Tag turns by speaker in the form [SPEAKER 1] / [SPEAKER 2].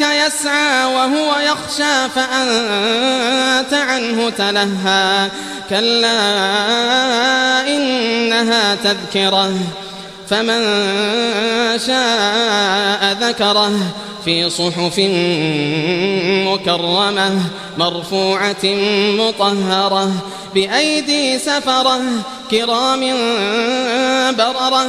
[SPEAKER 1] جاءك يسعى وهو يخشى فأنت عنه تلهى. كلا إنها تذكرة فمن شاء ذكره. في صحف مكرمة مرفوعة مطهرة بأيدي سفرة كرام بررة.